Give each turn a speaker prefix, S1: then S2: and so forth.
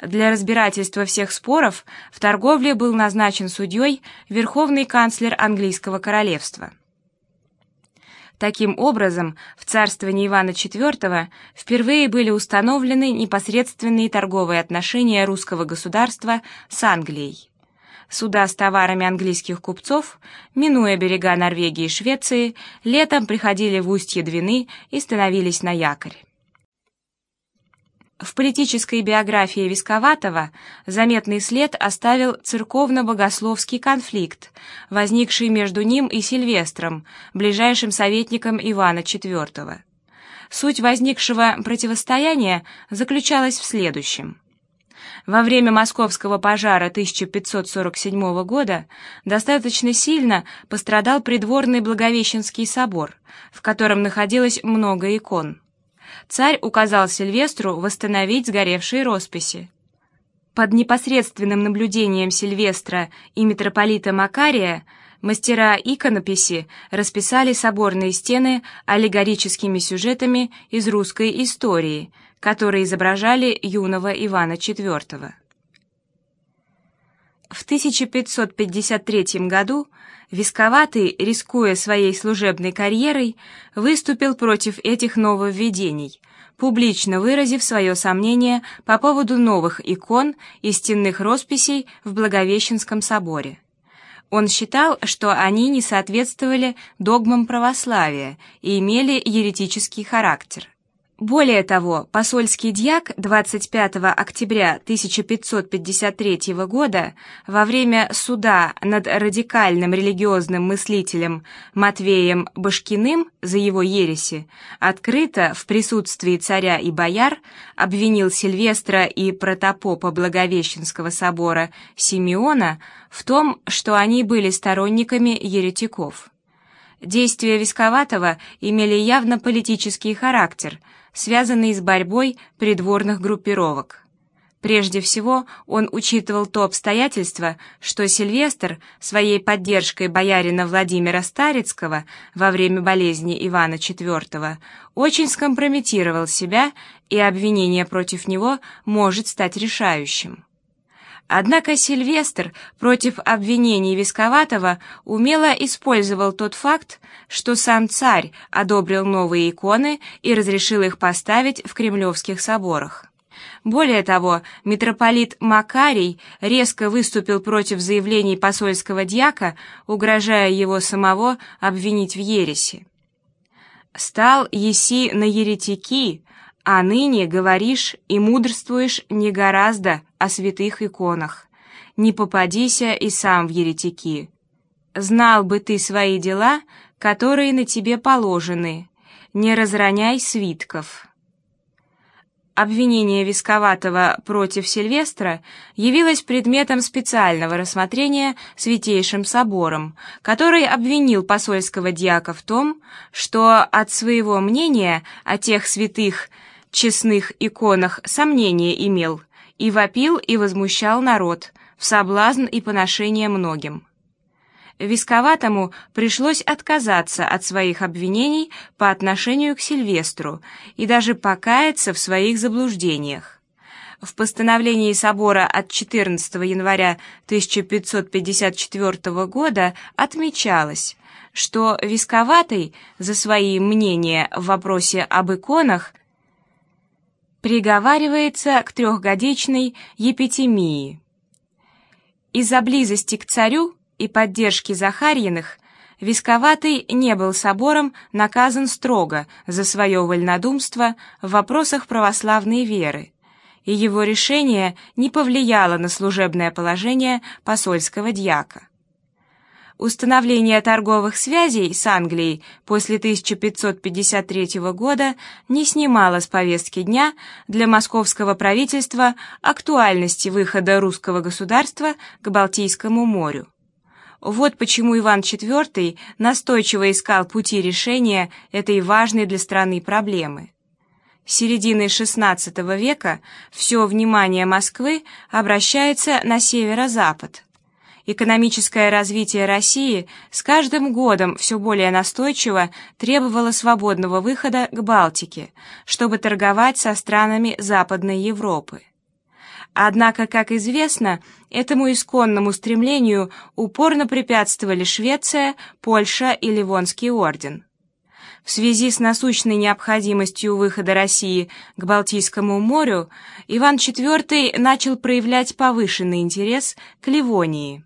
S1: Для разбирательства всех споров в торговле был назначен судьей верховный канцлер английского королевства. Таким образом, в царствовании Ивана IV впервые были установлены непосредственные торговые отношения русского государства с Англией. Суда с товарами английских купцов, минуя берега Норвегии и Швеции, летом приходили в устье Двины и становились на якорь. В политической биографии Висковатого заметный след оставил церковно-богословский конфликт, возникший между ним и Сильвестром, ближайшим советником Ивана IV. Суть возникшего противостояния заключалась в следующем. Во время московского пожара 1547 года достаточно сильно пострадал придворный Благовещенский собор, в котором находилось много икон царь указал Сильвестру восстановить сгоревшие росписи. Под непосредственным наблюдением Сильвестра и митрополита Макария мастера иконописи расписали соборные стены аллегорическими сюжетами из русской истории, которые изображали юного Ивана IV. В 1553 году Висковатый, рискуя своей служебной карьерой, выступил против этих нововведений, публично выразив свое сомнение по поводу новых икон и стенных росписей в Благовещенском соборе. Он считал, что они не соответствовали догмам православия и имели еретический характер. Более того, посольский дьяк 25 октября 1553 года во время суда над радикальным религиозным мыслителем Матвеем Башкиным за его ереси открыто в присутствии царя и бояр обвинил Сильвестра и протопопа Благовещенского собора Симеона в том, что они были сторонниками еретиков. Действия Висковатого имели явно политический характер – связанный с борьбой придворных группировок. Прежде всего, он учитывал то обстоятельство, что Сильвестр своей поддержкой боярина Владимира Старицкого во время болезни Ивана IV очень скомпрометировал себя, и обвинение против него может стать решающим. Однако Сильвестр против обвинений Висковатого умело использовал тот факт, что сам царь одобрил новые иконы и разрешил их поставить в кремлевских соборах. Более того, митрополит Макарий резко выступил против заявлений посольского дьяка, угрожая его самого обвинить в ереси. «Стал еси на еретики, а ныне говоришь и мудрствуешь не гораздо о святых иконах. Не попадися и сам в еретики. Знал бы ты свои дела, которые на тебе положены. Не разроняй свитков». Обвинение Висковатого против Сильвестра явилось предметом специального рассмотрения Святейшим Собором, который обвинил посольского дьяка в том, что от своего мнения о тех святых честных иконах сомнения имел, и вопил и возмущал народ, в соблазн и поношение многим. Висковатому пришлось отказаться от своих обвинений по отношению к Сильвестру и даже покаяться в своих заблуждениях. В постановлении собора от 14 января 1554 года отмечалось, что Висковатый за свои мнения в вопросе об иконах приговаривается к трехгодичной епитемии. Из-за близости к царю и поддержки Захарьиных Висковатый не был собором наказан строго за свое вольнодумство в вопросах православной веры, и его решение не повлияло на служебное положение посольского дьяка. Установление торговых связей с Англией после 1553 года не снимало с повестки дня для московского правительства актуальности выхода русского государства к Балтийскому морю. Вот почему Иван IV настойчиво искал пути решения этой важной для страны проблемы. С середины XVI века все внимание Москвы обращается на северо-запад – экономическое развитие России с каждым годом все более настойчиво требовало свободного выхода к Балтике, чтобы торговать со странами Западной Европы. Однако, как известно, этому исконному стремлению упорно препятствовали Швеция, Польша и Ливонский орден. В связи с насущной необходимостью выхода России к Балтийскому морю Иван IV начал проявлять повышенный интерес к Ливонии.